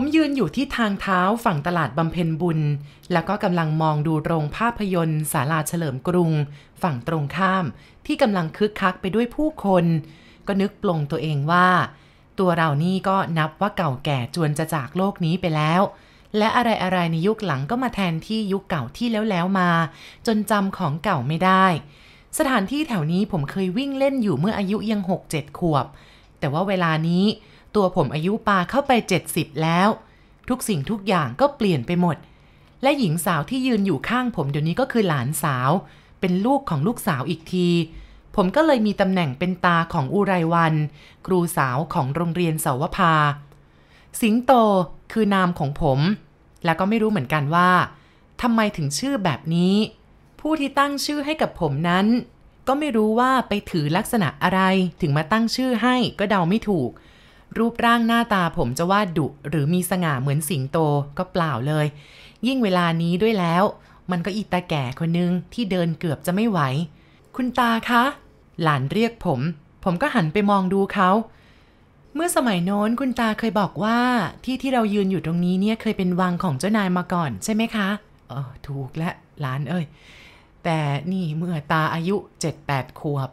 ผมยืนอยู่ที่ทางเท้าฝั่งตลาดบำเพ็ญบุญ แล้วก็กำลังมองดูโรงภาพยนตร์ศาลาเฉลิมกรุง ฝั่งตรงข้าม ที่กำลังคึกคักไปด้วยผู้คน ก็นึกปลงตัวเองว่า ตัวเรานี่ก็นับว่าเก่าแก่จวนจะจากโลกนี้ไปแล้ว และอะไรๆในยุคหลังก็มาแทนที่ยุคเก่าที่แล้วแล้วมา จนจำของเก่าไม่ได้ สถานที่แถวนี้ผมเคยวิ่งเล่นอยู่เมื่ออายุยังหกเจ็ดขวบ แต่ว่าเวลานี้ ตัวผมอายุปาเข้าไป 70 แล้ว ทุกสิ่งทุกอย่างก็เปลี่ยนไปหมด และหญิงสาวที่ยืนอยู่ข้างผมเดี๋ยวนี้ก็คือหลานสาว เป็นลูกของลูกสาวอีกที ผมก็เลยมีตำแหน่งเป็นตาของอุไรวัน ครูสาวของโรงเรียนเสาวภา สิงโตคือนามของผม แล้วก็ไม่รู้เหมือนกันว่าทำไมถึงชื่อแบบนี้ ผู้ที่ตั้งชื่อให้กับผมนั้น ก็ไม่รู้ว่าไปถือลักษณะอะไรถึงมาตั้งชื่อให้ก็เดาไม่ถูก รูปร่างหน้าตาผมจะว่าดุหรือมีสง่าเหมือนสิงโตก็เปล่าเลย ยิ่งเวลานี้ด้วยแล้ว มันก็อีตาแก่คนนึงที่เดินเกือบจะไม่ไหว คุณตาคะ หลานเรียกผม ผมก็หันไปมองดูเขา เมื่อสมัยโน้นคุณตาเคยบอกว่าที่ที่เรายืนอยู่ตรงนี้เนี่ยเคยเป็นวังของเจ้านายมาก่อนใช่ไหมคะเออถูกและหลานเอ้ย แต่นี่เมื่อตาอายุเจ็ดแปดขวบ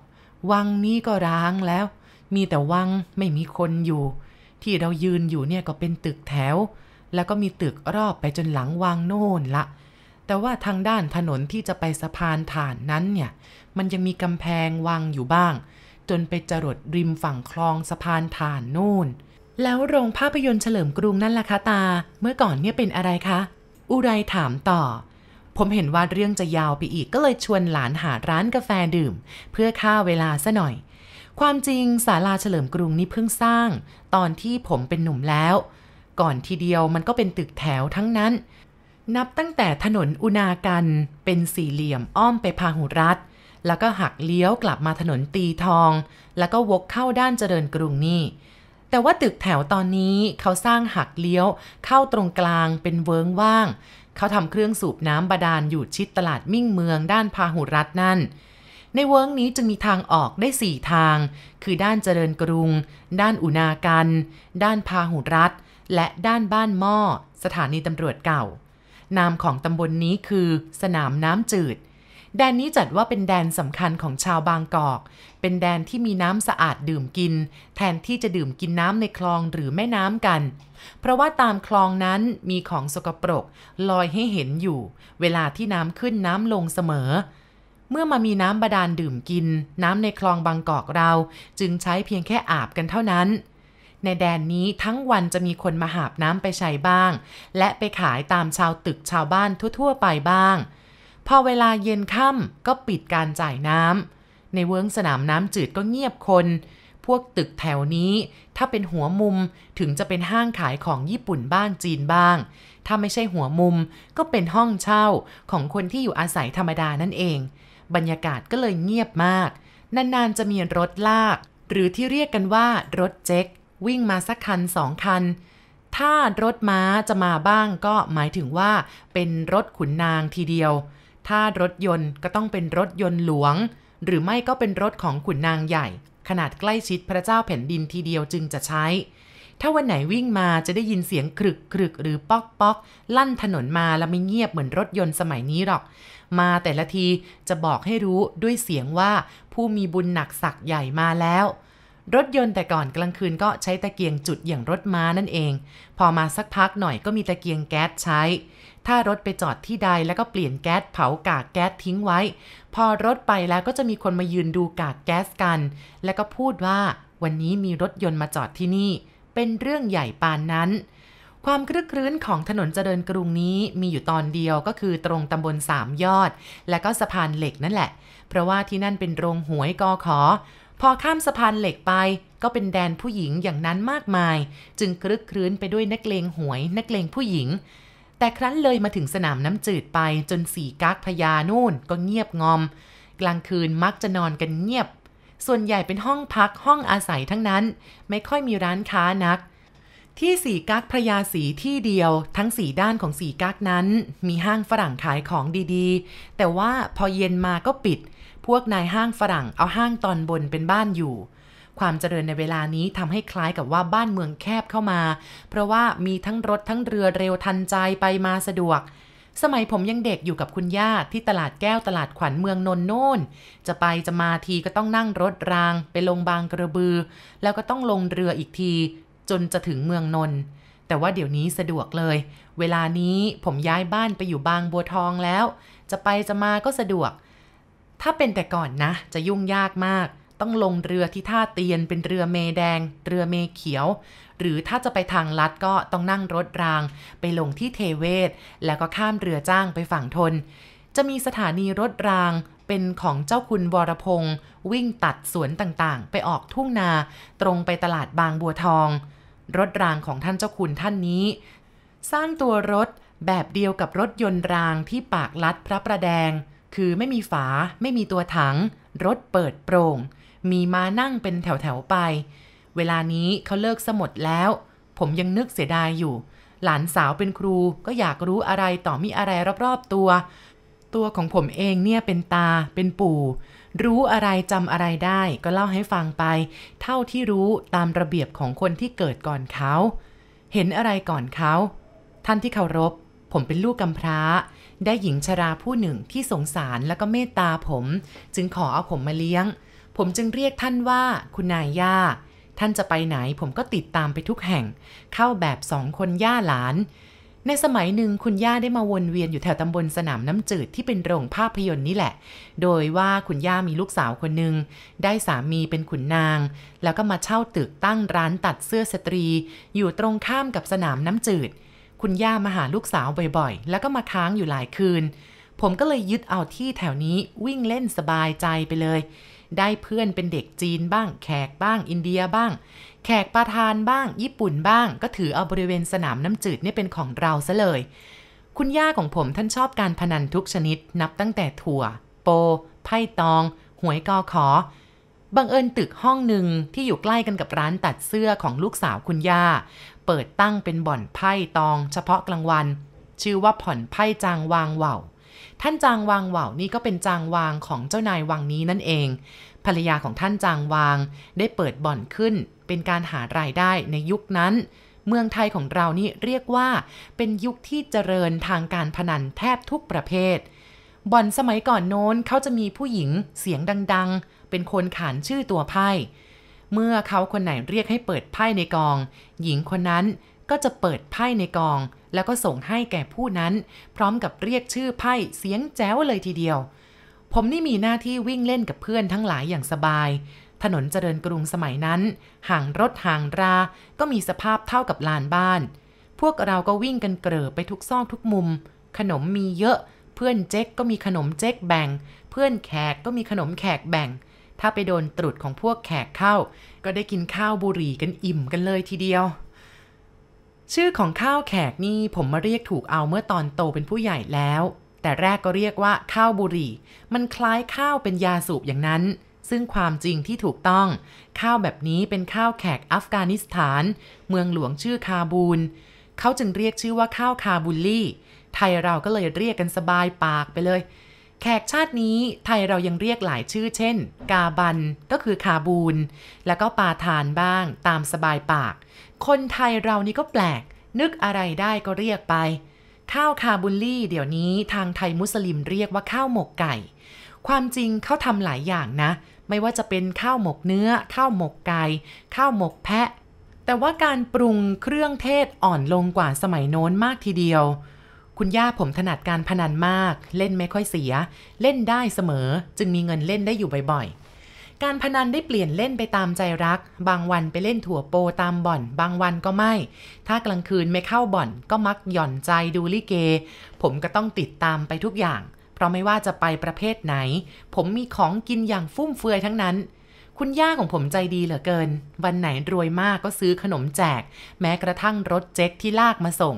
วังนี้ก็ร้างแล้ว มีแต่วังไม่มีคนอยู่ ที่เรายืนอยู่เนี่ยก็เป็นตึกแถว แล้วก็มีตึกรอบไปจนหลังวังโน่นละ แต่ว่าทางด้านถนนที่จะไปสะพานฐานนั้นเนี่ย มันยังมีกำแพงวังอยู่บ้าง จนไปจรดริมฝั่งคลองสะพานฐานโน่น แล้วโรงภาพยนตร์เฉลิมกรุงนั่นล่ะคะตา เมื่อก่อนเนี่ยเป็นอะไรคะ อุไรถามต่อผมเห็นว่าเรื่องจะยาวไปอีกก็เลยชวนหลานหาร้านกาแฟดื่ม เพื่อฆ่าเวลาซะหน่อย ความจริงศาลาเฉลิมกรุงนี่เพิ่งสร้าง ตอนที่ผมเป็นหนุ่มแล้ว ก่อนทีเดียวมันก็เป็นตึกแถวทั้งนั้น นับตั้งแต่ถนนอุณากันเป็นสี่เหลี่ยมอ้อมไปพาหุรัฐ แล้วก็หักเลี้ยวกลับมาถนนตีทอง แล้วก็วกเข้าด้านเจริญกรุงนี่ แต่ว่าตึกแถวตอนนี้เขาสร้างหักเลี้ยว เข้าตรงกลางเป็นเวิ้งว่าง เขาทำเครื่องสูบน้ำบาดาลอยู่ชิดตลาดมิ่งเมืองด้านพาหุรัฐนั่น ในเวิ้งนี้จึงมีทางออกได้ 4 ทาง คือด้านเจริญกรุง ด้านอุณากรรณ ด้านพาหุรัฐ และด้านบ้านหม้อ สถานีตำรวจเก่า นามของตำบลนี้คือสนามน้ำจืด แดนนี้จัดว่าเป็นแดนสำคัญของชาวบางกอก เป็นแดนที่มีน้ำสะอาดดื่มกิน แทนที่จะดื่มกินน้ำในคลองหรือแม่น้ำกัน เพราะว่าตามคลองนั้นมีของสกปรกลอยให้เห็นอยู่ เวลาที่น้ำขึ้นน้ำลงเสมอ เมื่อมามีน้ำบาดาลดื่มกิน น้ำในคลองบางกอกเรา จึงใช้เพียงแค่อาบกันเท่านั้น ในแดนนี้ทั้งวันจะมีคนมาหาบน้ำไปใช้บ้าง และไปขายตามชาวตึกชาวบ้านทั่ว ๆ ไปบ้าง พอเวลาเย็นค่ำก็ปิดการจ่ายน้ำในเวิ้งสนามน้ำจืดก็เงียบคน พวกตึกแถวนี้ ถ้าเป็นหัวมุมถึงจะเป็นห้างขายของญี่ปุ่นบ้างจีนบ้างถ้าไม่ใช่หัวมุมก็เป็นห้องเช่าของคนที่อยู่อาศัยธรรมดานั่นเอง บรรยากาศก็เลยเงียบมาก นานๆจะมีรถลาก หรือที่เรียกกันว่ารถเจ็กวิ่งมาสักคันสองคัน ถ้ารถม้าจะมาบ้างก็หมายถึงว่าเป็นรถขุนนางทีเดียว ถ้ารถยนต์ก็ต้องเป็นรถยนต์หลวง หรือไม่ก็เป็นรถของขุนนางใหญ่ ขนาดใกล้ชิดพระเจ้าแผ่นดินทีเดียวจึงจะใช้ ถ้าวันไหนวิ่งมาจะได้ยินเสียงครึกครึกหรือป๊อกป๊อกลั่นถนนมาแล้วไม่เงียบเหมือนรถยนต์สมัยนี้หรอก มาแต่ละทีจะบอกให้รู้ด้วยเสียงว่าผู้มีบุญหนักสักใหญ่มาแล้ว รถยนต์แต่ก่อนกลางคืนก็ใช้ตะเกียงจุดอย่างรถม้านั่นเอง พอมาสักพักหน่อยก็มีตะเกียงแก๊สใช้ ถ้ารถไปจอดที่ใดแล้วก็เปลี่ยนแก๊สเผากากแก๊สทิ้งไว้ พอรถไปแล้วก็จะมีคนมายืนดูกากแก๊สกัน แล้วก็พูดว่าวันนี้มีรถยนต์มาจอดที่นี่ เป็นเรื่องใหญ่ปานนั้น ความคลึกครื้นของถนนเจริญกรุงนี้มีอยู่ตอนเดียวก็คือตรงตำบลสามยอด และก็สะพานเหล็กนั่นแหละ เพราะว่าที่นั่นเป็นโรงหวยกอขอ พอข้ามสะพานเหล็กไป ก็เป็นแดนผู้หญิงอย่างนั้นมากมาย จึงคลึกครื้นไปด้วยนักเลงหวย นักเลงผู้หญิง แต่ครั้นเลยมาถึงสนามน้ำจืดไปจนสีกักพญานู่นก็เงียบงอม กลางคืนมักจะนอนกันเงียบส่วนใหญ่เป็นห้องพักห้องอาศัยทั้งนั้น ไม่ค่อยมีร้านค้านัก ที่สีกักพระยาสีที่เดียวทั้งสีด้านของสีกักนั้น มีห้างฝรั่งขายของดีๆ แต่ว่าพอเย็นมาก็ปิด พวกนายห้างฝรั่งเอาห้างตอนบนเป็นบ้านอยู่ ความเจริญในเวลานี้ทำให้คล้ายกับว่าบ้านเมืองแคบเข้ามา เพราะว่ามีทั้งรถทั้งเรือเร็วทันใจไปมาสะดวก สมัยผมยังเด็กอยู่กับคุณย่าที่ตลาดแก้วตลาดขวัญเมืองนนโน่น จะไปจะมาทีก็ต้องนั่งรถราง ไปลงบางกระบือ แล้วก็ต้องลงเรืออีกที จนจะถึงเมืองนนท์แต่ว่าเดี๋ยวนี้สะดวกเลย เวลานี้ผมย้ายบ้านไปอยู่บางบัวทองแล้ว จะไปจะมาก็สะดวก ถ้าเป็นแต่ก่อนนะ จะยุ่งยากมาก ต้องลงเรือที่ท่าเตียนเป็นเรือเมแดง เรือเมเขียว หรือถ้าจะไปทางลัดก็ต้องนั่งรถราง ไปลงที่เทเวศ แล้วก็ข้ามเรือจ้างไปฝั่งทน จะมีสถานีรถรางเป็นของเจ้าคุณวรพงศ์วิ่งตัดสวนต่างๆ ไปออกทุ่งนา ตรงไปตลาดบางบัวทอง รถรางของท่านเจ้าคุณท่านนี้ สร้างตัวรถแบบเดียวกับรถยนต์รางที่ปากลัดพระประแดง คือไม่มีฝา ไม่มีตัวถัง รถเปิดโปร่ง มีมานั่งเป็นแถวๆไป เวลานี้เขาเลิกสมดแล้ว ผมยังนึกเสียดายอยู่ หลานสาวเป็นครูก็อยากรู้อะไรต่อมีอะไรรอบๆตัว ตัวของผมเองเนี่ยเป็นตาเป็นปู่ รู้อะไรจำอะไรได้ก็เล่าให้ฟังไป เท่าที่รู้ตามระเบียบของคนที่เกิดก่อนเขา เห็นอะไรก่อนเขา ท่านที่เคารพ ผมเป็นลูกกำพร้า ได้หญิงชราผู้หนึ่งที่สงสารและก็เมตตาผม จึงขอเอาผมมาเลี้ยง ผมจึงเรียกท่านว่าคุณนายย่า ท่านจะไปไหนผมก็ติดตามไปทุกแห่ง เข้าแบบสองคนย่าหลาน ในสมัยหนึ่งคุณย่าได้มาวนเวียนอยู่แถวตำบลสนามน้ำจืดที่เป็นโรงภาพยนตร์นี่แหละ โดยว่าคุณย่ามีลูกสาวคนหนึ่งได้สามีเป็นขุนนาง แล้วก็มาเช่าตึกตั้งร้านตัดเสื้อสตรี อยู่ตรงข้ามกับสนามน้ำจืด คุณย่ามาหาลูกสาวบ่อยๆ แล้วก็มาค้างอยู่หลายคืน ผมก็เลยยึดเอาที่แถวนี้วิ่งเล่นสบายใจไปเลย ได้เพื่อนเป็นเด็กจีนบ้าง แขกบ้าง อินเดียบ้าง แขกประทานบ้าง ญี่ปุ่นบ้าง ก็ถือเอาบริเวณสนามน้ำจืดนี่เป็นของเราซะเลย คุณย่าของผมท่านชอบการพนันทุกชนิด นับตั้งแต่ถั่ว โป ไพ่ตอง หวยกอขอ บังเอิญตึกห้องหนึ่งที่อยู่ใกล้กันกับร้านตัดเสื้อของลูกสาวคุณย่า เปิดตั้งเป็นบ่อนไพ่ตอง เฉพาะกลางวัน ชื่อว่าผ่อนไพ่จางวางเว่าว ท่านจางวางเว่าวนี่ก็เป็นจางวางของเจ้านายวังนี้นั่นเอง ภรรยาของท่านจางวางได้เปิดบ่อนขึ้น เป็นการหารายได้ในยุคนั้น เมืองไทยของเรานี่เรียกว่า เป็นยุคที่เจริญทางการพนันแทบทุกประเภท บ่อนสมัยก่อนโน้นเขาจะมีผู้หญิงเสียงดังๆ เป็นคนขานชื่อตัวไพ่ เมื่อเขาคนไหนเรียกให้เปิดไพ่ในกอง หญิงคนนั้นก็จะเปิดไพ่ในกอง แล้วก็ส่งให้แก่ผู้นั้น พร้อมกับเรียกชื่อไพ่เสียงแจ๋วเลยทีเดียว ผมนี่มีหน้าที่วิ่งเล่นกับเพื่อนทั้งหลายอย่างสบาย ถนนเจริญกรุงสมัยนั้น ห่างรถห่างรา ก็มีสภาพเท่ากับลานบ้าน พวกเราก็วิ่งกันเกลอไปทุกซอกทุกมุม ขนมมีเยอะ เพื่อนเจ๊กก็มีขนมเจ๊กแบ่ง เพื่อนแขกก็มีขนมแขกแบ่งถ้าไปโดนตรุดของพวกแขกเข้า ก็ได้กินข้าวบุหรี่กันอิ่มกันเลยทีเดียว ชื่อของข้าวแขกนี่ผมมาเรียกถูกเอาเมื่อตอนโตเป็นผู้ใหญ่แล้ว แต่แรกก็เรียกว่าข้าวบุหรี่ มันคล้ายข้าวเป็นยาสูบอย่างนั้น ซึ่งความจริงที่ถูกต้อง ข้าวแบบนี้เป็นข้าวแขกอัฟกานิสถาน เมืองหลวงชื่อคาบูลเขาจึงเรียกชื่อว่าข้าวคาบูลลี่ ไทยเราก็เลยเรียกกันสบายปากไปเลย แขกชาตินี้ไทยเรายังเรียกหลายชื่อเช่น กาบันก็คือคาบูลแล้วก็ปาทานบ้าง ตามสบายปาก คนไทยเรานี่ก็แปลก นึกอะไรได้ก็เรียกไป ข้าวคาบุลลี่ เดี๋ยวนี้ทางไทยมุสลิมเรียกว่าข้าวหมกไก่ ความจริงเขาทำหลายอย่างนะ ไม่ว่าจะเป็นข้าวหมกเนื้อ ข้าวหมกไก่ ข้าวหมกแพะ แต่ว่าการปรุงเครื่องเทศอ่อนลงกว่าสมัยโน้นมากทีเดียว คุณย่าผมถนัดการพนันมาก เล่นไม่ค่อยเสีย เล่นได้เสมอ จึงมีเงินเล่นได้อยู่บ่อยๆ การพนันได้เปลี่ยนเล่นไปตามใจรัก บางวันไปเล่นถั่วโปตามบ่อน บางวันก็ไม่ ถ้ากลางคืนไม่เข้าบ่อน ก็มักหย่อนใจดูลิเก ผมก็ต้องติดตามไปทุกอย่าง เพราะไม่ว่าจะไปประเภทไหน ผมมีของกินอย่างฟุ่มเฟือยทั้งนั้นคุณย่าของผมใจดีเหลือเกิน วันไหนรวยมากก็ซื้อขนมแจก แม้กระทั่งรถเจ๊กที่ลากมาส่ง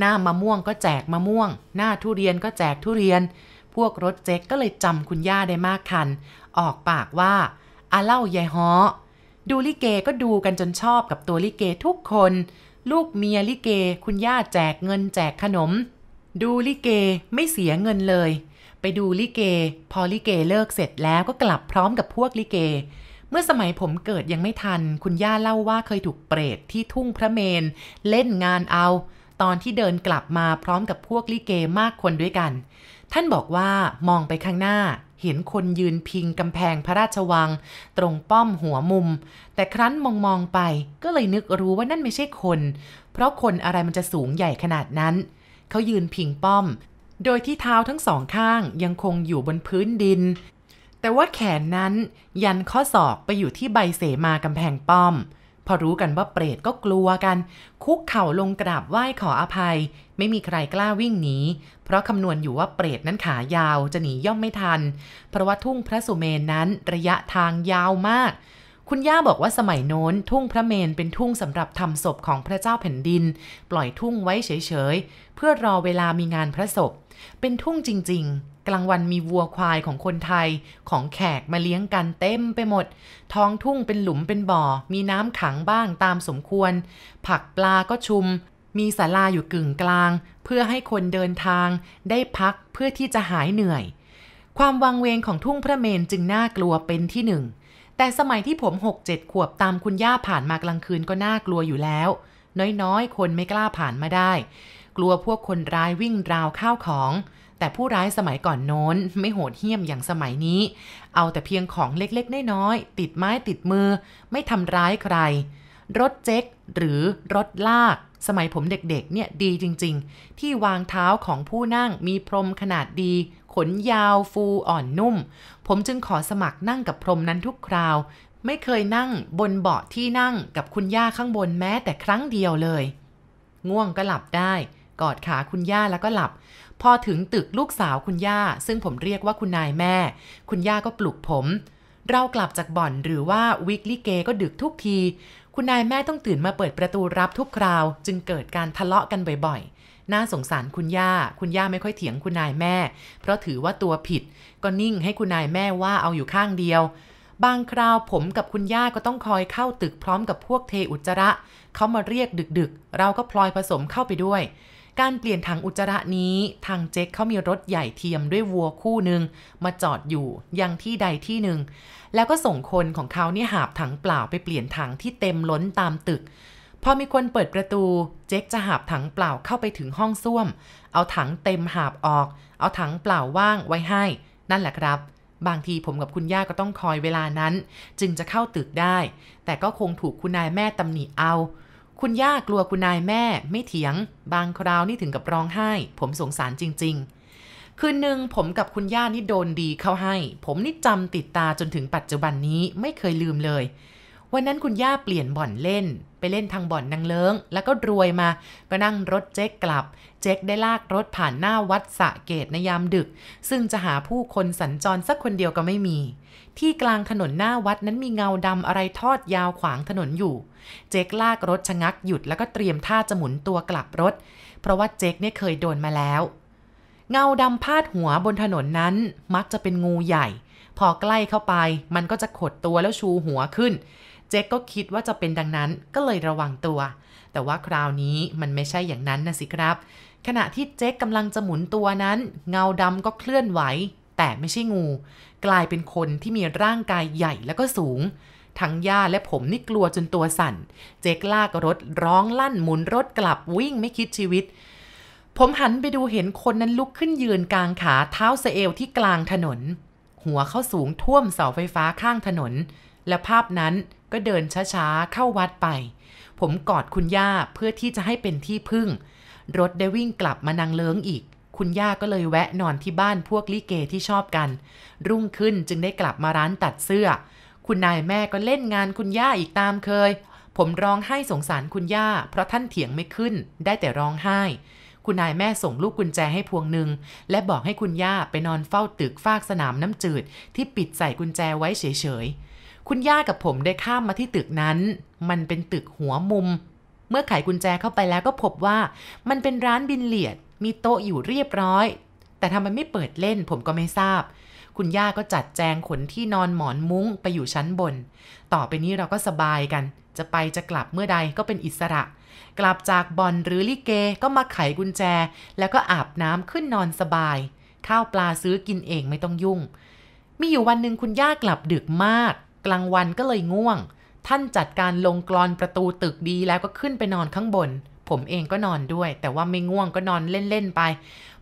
หน้ามะม่วงก็แจกมะม่วง หน้าทุเรียนก็แจกทุเรียน พวกรถเจ๊กก็เลยจำคุณย่าได้มากคัน ออกปากว่าอาเล่ายายฮอดูลิเกก็ดูกันจนชอบกับตัวลิเกทุกคน ลูกเมียลิเก คุณย่าแจกเงินแจกขนม ดูลิเกไม่เสียเงินเลย ไปดูลิเก พอลิเกเลิกเสร็จแล้วก็กลับพร้อมกับพวกลิเก เมื่อสมัยผมเกิดยังไม่ทัน คุณย่าเล่าว่าเคยถูกเปรตที่ทุ่งพระเมน เล่นงานเอา ตอนที่เดินกลับมาพร้อมกับพวกลิเกมากคนด้วยกัน ท่านบอกว่ามองไปข้างหน้า เห็นคนยืนพิงกำแพงพระราชวัง ตรงป้อมหัวมุม แต่ครั้นมองมองไปก็เลยนึกรู้ว่านั่นไม่ใช่คน เพราะคนอะไรมันจะสูงใหญ่ขนาดนั้น เขายืนพิงป้อม โดยที่เท้าทั้งสองข้างยังคงอยู่บนพื้นดิน แต่ว่าแขนนั้นยันข้อศอกไปอยู่ที่ใบเสมากำแพงป้อม อรู้กันว่าเปรตก็กลัวกัน คุกเข่าลงกราบไหว้ขออภัย ไม่มีใครกล้าวิ่งหนีเพราะคำนวณอยู่ว่าเปรตนั้นขายาวจะหนีย่อมไม่ทัน เพราะว่าทุ่งพระสุเมนนั้นระยะทางยาวมาก คุณย่าบอกว่าสมัยโน้น ทุ่งพระเมนเป็นทุ่งสำหรับทำศพของพระเจ้าแผ่นดิน ปล่อยทุ่งไว้เฉยๆเพื่อรอเวลามีงานพระศพ เป็นทุ่งจริง ๆ กลางวันมีวัวควายของคนไทยของแขกมาเลี้ยงกันเต็มไปหมด ท้องทุ่งเป็นหลุมเป็นบ่อ มีน้ำขังบ้างตามสมควร ผักปลาก็ชุม มีศาลาอยู่กึ่งกลาง เพื่อให้คนเดินทาง ได้พักเพื่อที่จะหายเหนื่อย ความวังเวงของทุ่งพระเมนจึงน่ากลัวเป็นที่หนึ่ง แต่สมัยที่ผม6 7ขวบตามคุณย่าผ่านมากลางคืนก็น่ากลัวอยู่แล้ว น้อยๆ คนไม่กล้าผ่านมาได้ กลัวพวกคนร้ายวิ่งราวข้าวของ แต่ผู้ร้ายสมัยก่อนโน้นไม่โหดเหี้ยมอย่างสมัยนี้ เอาแต่เพียงของเล็กๆน้อยๆติดไม้ติดมือ ไม่ทำร้ายใคร รถเจ๊กหรือรถลาก สมัยผมเด็กๆเนี่ยดีจริงๆ ที่วางเท้าของผู้นั่งมีพรมขนาดดี ขนยาวฟูอ่อนนุ่ม ผมจึงขอสมัครนั่งกับพรมนั้นทุกคราว ไม่เคยนั่งบนเบาะที่นั่งกับคุณย่าข้างบนแม้แต่ครั้งเดียวเลย ง่วงก็หลับได้กอดขาคุณย่าแล้วก็หลับ พอถึงตึกลูกสาวคุณย่า ซึ่งผมเรียกว่าคุณนายแม่ คุณย่าก็ปลุกผม เรากลับจากบ่อนหรือว่าวิกลิเกก็ดึกทุกที คุณนายแม่ต้องตื่นมาเปิดประตูรับทุกคราว จึงเกิดการทะเลาะกันบ่อยๆ น่าสงสารคุณย่า คุณย่าไม่ค่อยเถียงคุณนายแม่ เพราะถือว่าตัวผิด ก็นิ่งให้คุณนายแม่ว่าเอาอยู่ข้างเดียว บางคราวผมกับคุณย่าก็ต้องคอยเข้าตึกพร้อมกับพวกเทอุจระเขามาเรียกดึกๆ เราก็พลอยผสมเข้าไปด้วย การเปลี่ยนถังอุจจาระนี้ทางเจ๊กเขามีรถใหญ่เทียมด้วยวัวคู่หนึ่งมาจอดอยู่ยังที่ใดที่หนึ่ง แล้วก็ส่งคนของเขาเนี่ยหาบถังเปล่าไปเปลี่ยนถังที่เต็มล้นตามตึกพอมีคนเปิดประตู เจ๊กจะหาบถังเปล่าเข้าไปถึงห้องส้วม เอาถังเต็มหาบออก เอาถังเปล่าว่างไว้ให้ นั่นแหละครับ บางทีผมกับคุณย่าก็ต้องคอยเวลานั้น จึงจะเข้าตึกได้ แต่ก็คงถูกคุณนายแม่ตำหนิเอา คุณย่ากลัวคุณนายแม่ไม่เถียง บางคราวนี่ถึงกับร้องไห้ ผมสงสารจริง ๆ คืนหนึ่งผมกับคุณย่านี่โดนดีเข้าให้ ผมนี่จำติดตาจนถึงปัจจุบันนี้ไม่เคยลืมเลย วันนั้นคุณย่าเปลี่ยนบ่อนเล่น ไปเล่นทางบ่อนนางเลิง แล้วก็รวยมา ก็นั่งรถเจ๊กกลับ เจ๊กได้ลากรถผ่านหน้าวัดสะเกตในยามดึก ซึ่งจะหาผู้คนสัญจรสักคนเดียวก็ไม่มี ที่กลางถนนหน้าวัดนั้นมีเงาดำอะไรทอดยาวขวางถนนอยู่ เจ๊กลากรถชะงักหยุดแล้วก็เตรียมท่าจะหมุนตัวกลับรถ เพราะว่าเจ๊กเนี่ยเคยโดนมาแล้ว เงาดำพาดหัวบนถนนนั้นมักจะเป็นงูใหญ่ พอใกล้เข้าไป มันก็จะขดตัวแล้วชูหัวขึ้น เจ๊กก็คิดว่าจะเป็นดังนั้นก็เลยระวังตัว แต่ว่าคราวนี้มันไม่ใช่อย่างนั้นนะสิครับ ขณะที่เจ๊กกำลังจะหมุนตัวนั้น เงาดำก็เคลื่อนไหว แต่ไม่ใช่งู กลายเป็นคนที่มีร่างกายใหญ่แล้วก็สูง ทั้งย่าและผมนี่กลัวจนตัวสั่น เจ๊กลากรถร้องลั่นหมุนรถกลับวิ่งไม่คิดชีวิต ผมหันไปดูเห็นคนนั้นลุกขึ้นยืนกลางขาเท้าเสเอวที่กลางถนน หัวเขาสูงท่วมเสาไฟฟ้าข้างถนน และภาพนั้นก็เดินช้าๆเข้าวัดไป ผมกอดคุณย่าเพื่อที่จะให้เป็นที่พึ่ง รถได้วิ่งกลับมานางเลิงอีก คุณย่าก็เลยแวะนอนที่บ้านพวกลิเกที่ชอบกัน รุ่งขึ้นจึงได้กลับมาร้านตัดเสื้อ คุณนายแม่ก็เล่นงานคุณย่าอีกตามเคย ผมร้องไห้สงสารคุณย่า เพราะท่านเถียงไม่ขึ้น ได้แต่ร้องไห้ คุณนายแม่ส่งลูกกุญแจให้พวงหนึ่ง และบอกให้คุณย่าไปนอนเฝ้าตึกฟากสนามน้ำจืด ที่ปิดใส่กุญแจไว้เฉยๆ คุณย่ากับผมได้ข้ามมาที่ตึกนั้น มันเป็นตึกหัวมุมเมื่อไขกุญแจเข้าไปแล้วก็พบว่ามันเป็นร้านบินเลียด มีโต๊ะอยู่เรียบร้อย แต่ทำไมไม่เปิดเล่นผมก็ไม่ทราบ คุณย่าก็จัดแจงขนที่นอนหมอนมุ้งไปอยู่ชั้นบน ต่อไปนี้เราก็สบายกัน จะไปจะกลับเมื่อใดก็เป็นอิสระ กลับจากบอนหรือลิเกก็มาไขกุญแจ แล้วก็อาบน้ำขึ้นนอนสบาย ข้าวปลาซื้อกินเองไม่ต้องยุ่ง มีอยู่วันหนึ่งคุณย่ากลับดึกมาก กลางวันก็เลยง่วงท่านจัดการลงกรอนประตูตึกดีแล้วก็ขึ้นไปนอนข้างบน ผมเองก็นอนด้วย แต่ว่าไม่ง่วงก็นอนเล่น ๆ ไป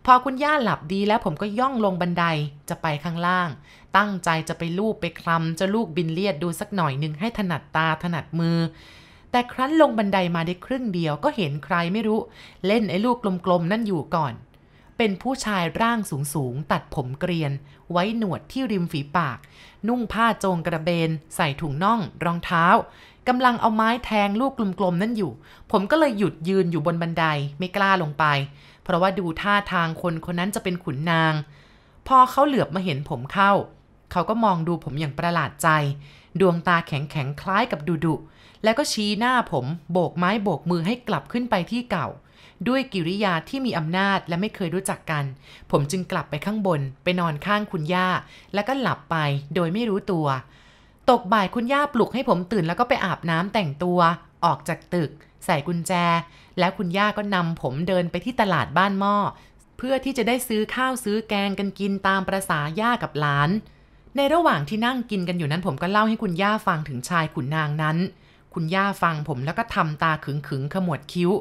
พอคุณย่าหลับดีแล้วผมก็ย่องลงบันไดจะไปข้างล่าง ตั้งใจจะไปลูบไปคลำจะลูกบินเลียดดูสักหน่อยหนึ่งให้ถนัดตาถนัดมือ แต่ครั้นลงบันไดมาได้ครึ่งเดียวก็เห็นใครไม่รู้ เล่นไอ้ลูกกลมๆนั่นอยู่ก่อน เป็นผู้ชายร่างสูงๆตัดผมเกรียน ไว้หนวดที่ริมฝีปาก นุ่งผ้าโจงกระเบน ใส่ถุงน่อง รองเท้า กำลังเอาไม้แทงลูกกลมๆนั่นอยู่ ผมก็เลยหยุดยืนอยู่บนบันไดไม่กล้าลงไป เพราะว่าดูท่าทางคนคนนั้นจะเป็นขุนนาง พอเขาเหลือบมาเห็นผมเข้า เขาก็มองดูผมอย่างประหลาดใจ ดวงตาแข็งๆคล้ายกับดุดุแล้วก็ชี้หน้าผมโบกไม้โบกมือให้กลับขึ้นไปที่เก่า ด้วยกิริยาที่มีอำนาจและไม่เคยรู้จักกัน ผมจึงกลับไปข้างบน ไปนอนข้างคุณย่า แล้วก็หลับไปโดยไม่รู้ตัว ตกบ่ายคุณย่าปลุกให้ผมตื่นแล้วก็ไปอาบน้ำแต่งตัว ออกจากตึก ใส่กุญแจ แล้วคุณย่าก็นำผมเดินไปที่ตลาดบ้านหม้อ เพื่อที่จะได้ซื้อข้าวซื้อแกงกันกินตามประษาย่ากับหลาน ในระหว่างที่นั่งกินกันอยู่นั้นผมก็เล่าให้คุณย่าฟังถึงชายขุนนางนั้น คุณย่าฟังผมแล้วก็ทำตาขึงขึงขมวดคิ้ว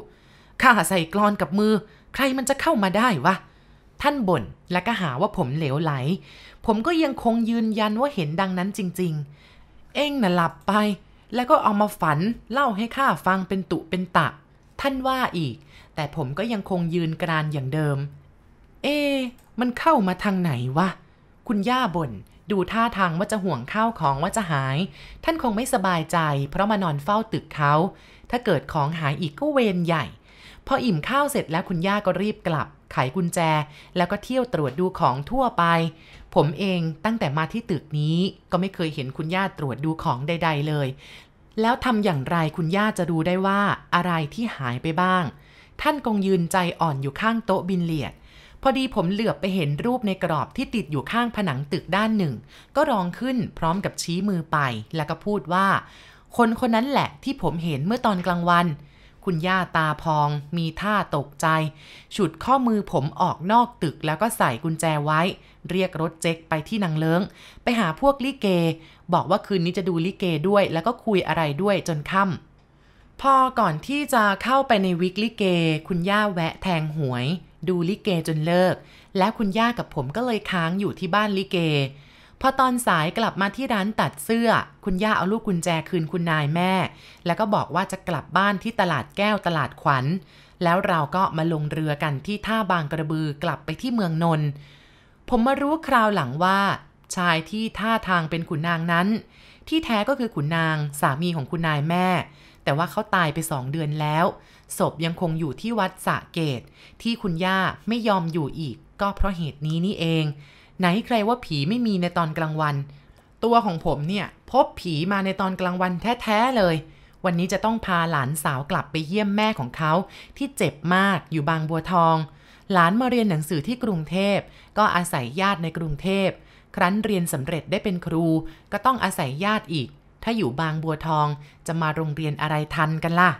ข้าใส่กรอนกับมือ ใครมันจะเข้ามาได้วะท่านบ่นและก็หาว่าผมเหลวไหล ผมก็ยังคงยืนยันว่าเห็นดังนั้นจริง เองน่ะหลับไป แล้วก็เอามาฝันเล่าให้ข้าฟังเป็นตุเป็นตะ ท่านว่าอีก แต่ผมก็ยังคงยืนกรานอย่างเดิม เอ๊ะมันเข้ามาทางไหนวะ คุณย่าบน่นดูท่าทางว่าจะห่วงข้าวของว่าจะหาย ท่านคงไม่สบายใจ เพราะมานอนเฝ้าตึกเขา ถ้าเกิดของหายอีกก็เวรใหญ่ พออิ่มข้าวเสร็จแล้วคุณย่าก็รีบกลับ ไขกุญแจ แล้วก็เที่ยวตรวจดูของทั่วไป ผมเองตั้งแต่มาที่ตึกนี้ก็ไม่เคยเห็นคุณย่าตรวจดูของใด ๆ เลย แล้วทำอย่างไรคุณย่าจะรู้ได้ว่าอะไรที่หายไปบ้าง ท่านคงยืนใจอ่อนอยู่ข้างโต๊ะบินเลียดพอดีผมเหลือบไปเห็นรูปในกรอบที่ติดอยู่ข้างผนังตึกด้านหนึ่ง ก็ร้องขึ้นพร้อมกับชี้มือไป แล้วก็พูดว่า คนคนนั้นแหละที่ผมเห็นเมื่อตอนกลางวัน คุณย่าตาพอง มีท่าตกใจ ฉุดข้อมือผมออกนอกตึกแล้วก็ใส่กุญแจไว้ เรียกรถเจ๊กไปที่นางเลิงไปหาพวกลิเก บอกว่าคืนนี้จะดูลิเกด้วย แล้วก็คุยอะไรด้วยจนค่ำพอก่อนที่จะเข้าไปในวิกลิเก คุณย่าแวะแทงหวย ดูลิเกจนเลิก แล้วคุณย่ากับผมก็เลยค้างอยู่ที่บ้านลิเก พอตอนสายกลับมาที่ร้านตัดเสื้อ คุณย่าเอาลูกกุญแจคืนคุณนายแม่ แล้วก็บอกว่าจะกลับบ้านที่ตลาดแก้วตลาดขวัญ แล้วเราก็มาลงเรือกันที่ท่าบางกระบือกลับไปที่เมืองนนท์ผมมารู้คราวหลังว่า ชายที่ท่าทางเป็นขุนนางนั้น ที่แท้ก็คือขุนนางสามีของคุณนายแม่ แต่ว่าเขาตายไปสองเดือนแล้วศพยังคงอยู่ที่วัดสะเกตที่คุณย่าไม่ยอมอยู่อีก ก็เพราะเหตุนี้นี่เอง ไหนใครว่าผีไม่มีในตอนกลางวัน ตัวของผมเนี่ย พบผีมาในตอนกลางวันแท้ๆเลย วันนี้จะต้องพาหลานสาวกลับไปเยี่ยมแม่ของเขา ที่เจ็บมากอยู่บางบัวทอง หลานมาเรียนหนังสือที่กรุงเทพ ก็อาศัยญาติในกรุงเทพ ครั้นเรียนสำเร็จได้เป็นครู ก็ต้องอาศัยญาติอีก ถ้าอยู่บางบัวทองจะมาโรงเรียนอะไรทันกันล่ะ